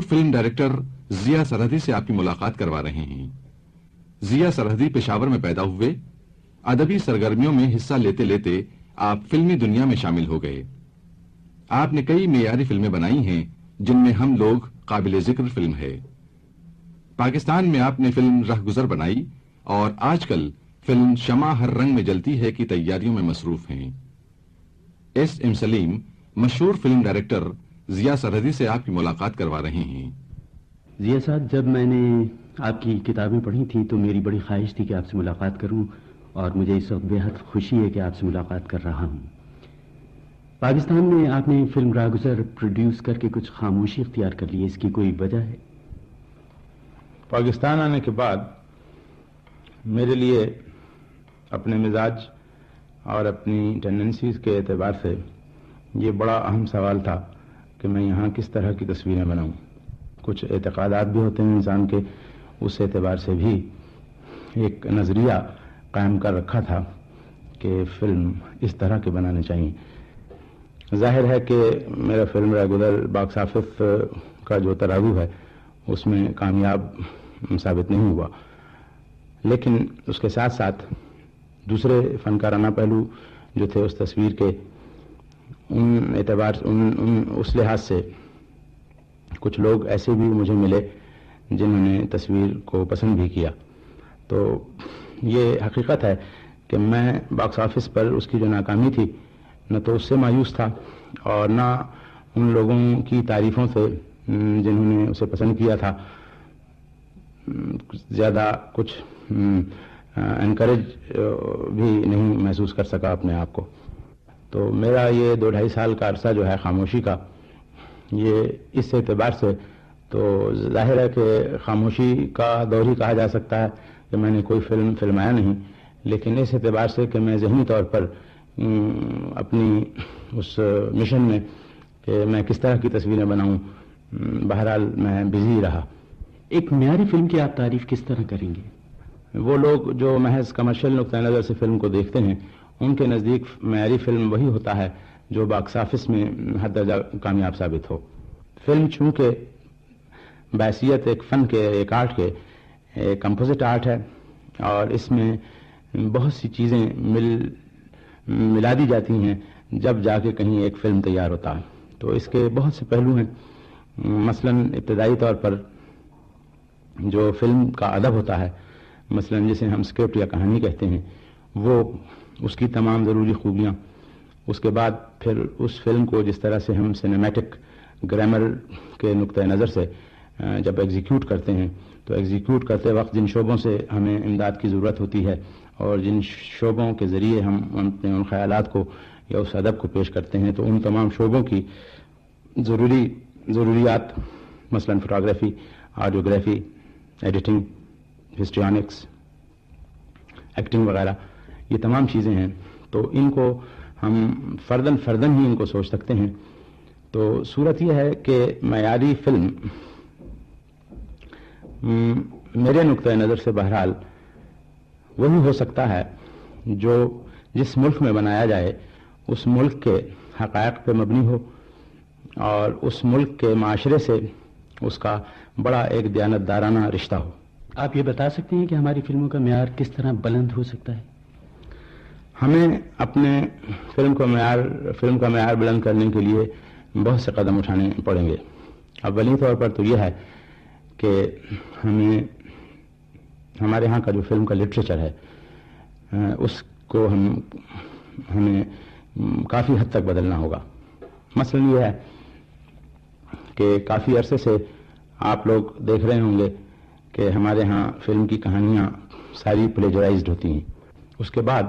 Film director ضیا سرحدی سے آپ کی ملاقات کروا رہے ہیں۔ ضیا سرحدی پشاور میں پیدا ہوئے، ادبی سرگرمیوں میں حصہ لیتے لیتے آپ فلمی دنیا میں شامل ہو گئے۔ آپ نے کئی معیاری فلمیں بنائی ہیں، جن میں ہم لوگ قابل ذکر فلم ہے۔ پاکستان میں آپ نے فلم رہ گزر بنائی اور آج کل فلم شمع ہر رنگ میں جلتی ہے کی تیاریوں میں مصروف ہیں۔ ایس ایم سلیم، مشہور فلم ڈائریکٹر ضیا سرحدی سے آپ کی ملاقات کروا رہے ہیں۔ ضیا صاحب جب میں نے آپ کی کتابیں پڑھی تھیں تو میری بڑی خواہش تھی کہ آپ سے ملاقات کروں اور مجھے اس وقت بے حد خوشی ہے کہ آپ سے ملاقات کر رہا ہوں۔ پاکستان میں آپ نے فلم راگزر پروڈیوس کر کے کچھ خاموشی اختیار کر لی اس کی کوئی وجہ ہے؟ پاکستان آنے کے بعد میرے لیے اپنے مزاج اور اپنی ٹینڈنسیز کے اعتبار سے یہ بڑا اہم سوال تھا۔ کہ میں یہاں کس طرح کی تصویریں بناؤں۔ کچھ اعتقادات بھی ہوتے ہیں انسان کے، اس اعتبار سے بھی ایک نظریہ قائم کر رکھا تھا کہ فلم اس طرح کے بنانے چاہیے۔ ظاہر ہے کہ میرا فلم ریگولر باکس آفس کا جو تراغو ہے، اس میں کامیاب ثابت نہیں ہوا۔ لیکن اس کے ساتھ ساتھ دوسرے فنکارانہ پہلو جو تھے، اس تصویر کے ان اعتبار ان, ان اس لحاظ سے کچھ لوگ ایسے بھی مجھے ملے جنہوں نے تصویر کو پسند بھی کیا۔ تو یہ حقیقت ہے کہ میں باکس آفس پر اس کی جو ناکامی تھی نہ تو اس سے مایوس تھا اور نہ ان لوگوں کی تعریفوں سے جنہوں نے اسے پسند کیا تھا۔ زیادہ کچھ انکریج بھی نہیں محسوس کر سکا اپنے آپ کو۔ تو میرا یہ دو ڈھائی سال کا عرصہ جو ہے خاموشی کا یہ اس اعتبار سے تو ظاہر ہے کہ خاموشی کا دور ہی کہا جا سکتا ہے کہ میں نے کوئی فلم فلمایا نہیں لیکن اس اعتبار سے کہ میں ذہنی طور پر اپنی اس مشن میں کہ میں کس طرح کی تصویریں بناؤں بہرحال میں بزی رہا۔ ایک معیاری فلم کی آپ تعریف کس طرح کریں گے؟ وہ لوگ جو محض کمرشل نقطۂ نظر سے فلم کو دیکھتے ہیں ان کے نزدیک معیاری فلم وہی ہوتا ہے جو باکس آفس میں حد درجہ کامیاب ثابت ہو۔ فلم چونکہ بحثیت ایک فن کے، ایک آرٹ کے، ایک کمپوزٹ آرٹ ہے اور اس میں بہت سی چیزیں مل، ملا دی جاتی ہیں جب جا کے کہیں ایک فلم تیار ہوتا۔ ہے تو اس کے بہت سے پہلو ہیں۔ مثلا ابتدائی طور پر جو فلم کا ادب ہوتا ہے، مثلا جسے ہم اسکرپٹ یا کہانی کہتے ہیں، وہ اس کی تمام ضروری خوبیاں۔ اس کے بعد پھر اس فلم کو جس طرح سے ہم سنیمیٹک گرامر کے نقطۂ نظر سے جب ایگزیکیوٹ کرتے ہیں، تو ایگزیکیوٹ کرتے وقت جن شعبوں سے ہمیں امداد کی ضرورت ہوتی ہے اور جن شعبوں کے ذریعے ہم اپنے ان خیالات کو یا اس ادب کو پیش کرتے ہیں، تو ان تمام شعبوں کی ضروری، ضروریات، مثلا photography audiography editing histrionics acting وغیرہ یہ تمام چیزیں ہیں، تو ان کو ہم فردن فردن ہی ان کو سوچ سکتے ہیں۔ تو صورت یہ ہے کہ معیاری فلم میرے نقطۂ نظر سے بہرحال وہی ہو سکتا ہے جو جس ملک میں بنایا جائے، اس ملک کے حقائق پہ مبنی ہو اور اس ملک کے معاشرے سے اس کا بڑا ایک دیانت دارانہ رشتہ ہو۔ آپ یہ بتا سکتے ہیں کہ ہماری فلموں کا معیار کس طرح بلند ہو سکتا ہے؟ ہمیں اپنے فلم کو معیار، فلم کا معیار بلند کرنے کے لیے بہت سے قدم اٹھانے پڑیں گے۔ اولی طور پر تو یہ ہے کہ ہمیں، ہمارے ہاں کا جو فلم کا لٹریچر ہے، اس کو ہم، ہمیں کافی حد تک بدلنا ہوگا۔ مثلا یہ ہے کہ کافی عرصے سے آپ لوگ دیکھ رہے ہوں گے کہ ہمارے ہاں فلم کی کہانیاں ساری پلیجرائزڈ ہوتی ہیں۔ اس کے بعد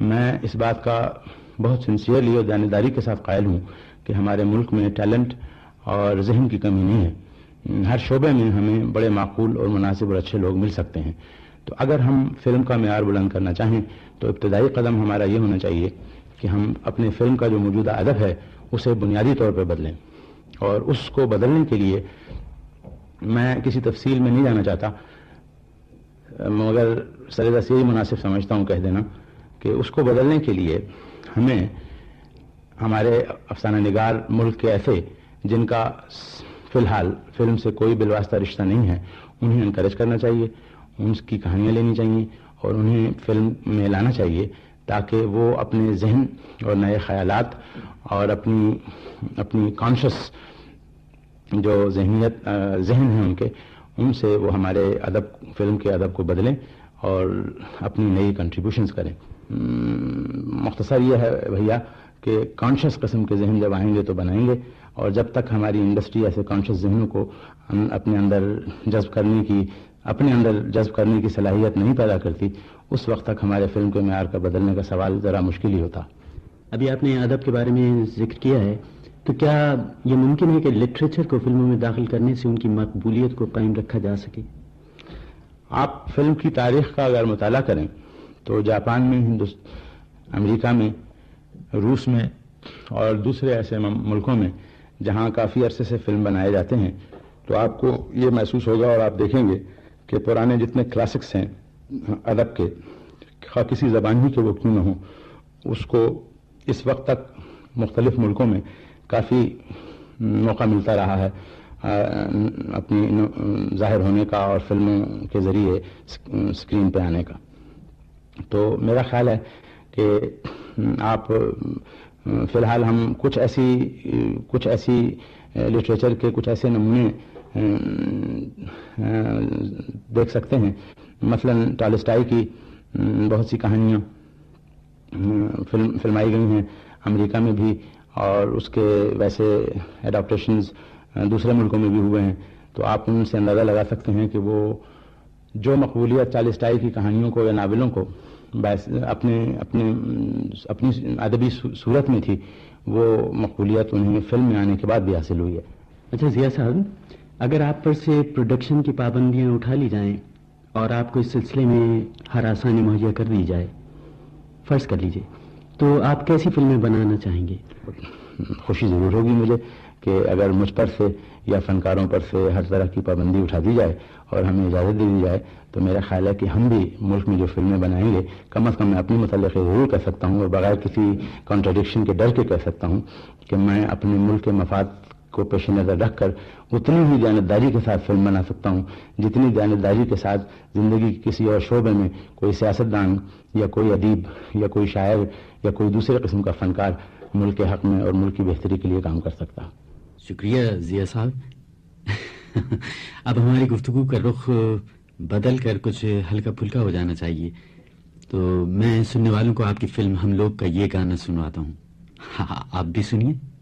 میں اس بات کا بہت سنسیئرلی اور جانبداری کے ساتھ قائل ہوں کہ ہمارے ملک میں ٹیلنٹ اور ذہن کی کمی نہیں ہے۔ ہر شعبے میں ہمیں بڑے معقول اور مناسب اور اچھے لوگ مل سکتے ہیں۔ تو اگر ہم فلم کا معیار بلند کرنا چاہیں تو ابتدائی قدم ہمارا یہ ہونا چاہیے کہ ہم اپنے فلم کا جو موجودہ ادب ہے اسے بنیادی طور پہ بدلیں۔ اور اس کو بدلنے کے لیے میں کسی تفصیل میں نہیں جانا چاہتا، مگر سر سے یہی مناسب سمجھتا ہوں، کہہ دینا۔ کہ اس کو بدلنے کے لیے ہمیں ہمارے افسانہ نگار ملک کے ایسے جن کا فی الحال فلم سے کوئی بالواسطہ رشتہ نہیں ہے، انہیں انکریج کرنا چاہیے، ان کی کہانیاں لینی چاہیے اور انہیں فلم میں لانا چاہیے تاکہ وہ اپنے ذہن اور نئے خیالات اور اپنی اپنی کانشس جو ذہنیت ذہن ہیں ان کے، ان سے وہ ہمارے ادب، فلم کے ادب کو بدلیں اور اپنی نئی کنٹریبیوشنز کریں۔ مختصر یہ ہے بھیا کہ کانشیس قسم کے ذہن جب آئیں گے تو بنائیں گے اور جب تک ہماری انڈسٹری ایسے کانشیس ذہنوں کو اپنے اندر جذب کرنے کی اپنے اندر جذب کرنے کی صلاحیت نہیں پیدا کرتی اس وقت تک ہمارے فلم کے معیار کا بدلنے کا سوال ذرا مشکل ہی ہوتا۔ ابھی آپ نے ادب کے بارے میں ذکر کیا ہے تو کیا یہ ممکن ہے کہ لٹریچر کو فلموں میں داخل کرنے سے ان کی مقبولیت کو قائم رکھا جا سکے؟ آپ فلم کی تاریخ کا اگر مطالعہ کریں تو جاپان میں، ہندوست، امریکہ میں، روس میں اور دوسرے ایسے ملکوں میں جہاں کافی عرصے سے فلم بنائے جاتے ہیں۔ تو آپ کو یہ محسوس ہوگا اور آپ دیکھیں گے کہ پرانے جتنے کلاسکس ہیں، ادب کے، خواہ کسی زبان ہی کے وہ کیوں نہ ہوں، اس کو اس وقت تک مختلف ملکوں میں کافی موقع ملتا رہا ہے اپنی ظاہر ہونے کا اور فلموں کے ذریعے اسکرین پہ آنے کا۔ تو میرا خیال ہے کہ آپ، فی الحال ہم کچھ ایسی کچھ ایسی لٹریچر کے کچھ ایسے نمونے، دیکھ سکتے ہیں۔ مثلا ٹالسٹائی کی بہت سی کہانیاں فلم فلمائی گئی ہیں امریکہ میں بھی، اور اس کے ویسے اڈاپٹیشنز دوسرے ملکوں میں بھی ہوئے ہیں۔ تو آپ ان سے اندازہ لگا سکتے ہیں کہ وہ جو مقبولیت چالسٹائی کی کہانیوں کو یا ناولوں کو اپنے اپنے اپنی ادبی صورت میں تھی وہ مقبولیت انہیں فلم میں آنے کے بعد بھی حاصل ہوئی ہے۔ اچھا ضیاء صاحب اگر آپ پر سے پروڈکشن کی پابندیاں اٹھا لی جائیں اور آپ کو اس سلسلے میں ہر آسانی مہیا کر دی جائے فرض کر لیجیے تو آپ کیسی فلمیں بنانا چاہیں گے؟ خوشی ضرور ہوگی مجھے۔ کہ اگر مجھ پر سے یا فنکاروں پر سے ہر طرح کی پابندی اٹھا دی جائے اور ہمیں اجازت دے دی جائے، تو میرا خیال ہے کہ ہم بھی ملک میں جو فلمیں بنائیں گے، کم از کم میں اپنی متعلق ضرور کہہ سکتا ہوں اور بغیر کسی کانٹرڈکشن کے ڈر کے کہہ سکتا ہوں کہ میں اپنے ملک کے مفاد کو پیش نظر رکھ کر اتنی ہی دیانتداری کے ساتھ فلم بنا سکتا ہوں، جتنی دیانتداری کے ساتھ زندگی کے کسی اور شعبے میں کوئی سیاستدان یا کوئی ادیب یا کوئی شاعر یا کوئی دوسرے قسم کا فنکار ملک کے حق میں اور ملک کی بہتری کے لیے کام کر سکتا۔ شکریہ ضیاء صاحب۔ اب ہماری گفتگو کا رخ بدل کر کچھ ہلکا پھلکا ہو جانا چاہیے۔ تو میں سننے والوں کو آپ کی فلم ہم لوگ کا یہ گانا سنواتا ہوں۔ ہاں آپ بھی سنیے۔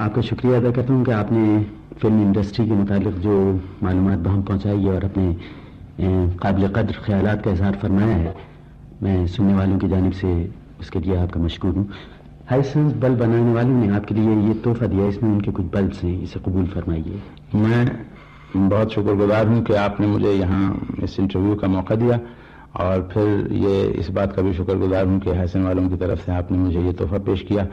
آپ کا شکریہ ادا کرتا ہوں کہ آپ نے فلم انڈسٹری کے متعلق جو معلومات بہم پہنچائی ہے اور اپنے قابل قدر خیالات کا اظہار فرمایا ہے، میں سننے والوں کی جانب سے اس کے لیے آپ کا مشکور ہوں۔ ہائسنس بلب بنانے والوں نے آپ کے لیے یہ تحفہ دیا اس میں ان کے کچھ بلبس ہیں اسے قبول فرمائیے۔ میں بہت شکر گزار ہوں کہ آپ نے مجھے یہاں اس انٹرویو کا موقع دیا اور پھر یہ اس بات کا بھی شکر گزار ہوں کہ حسن والوں کی طرف سے آپ نے مجھے یہ تحفہ پیش کیا۔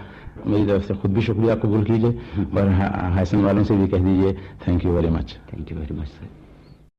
میری طرف سے خود بھی شکریہ قبول کیجیے اور ہاں، حسن والوں سے بھی کہہ دیجیے thank you very much thank you very much sir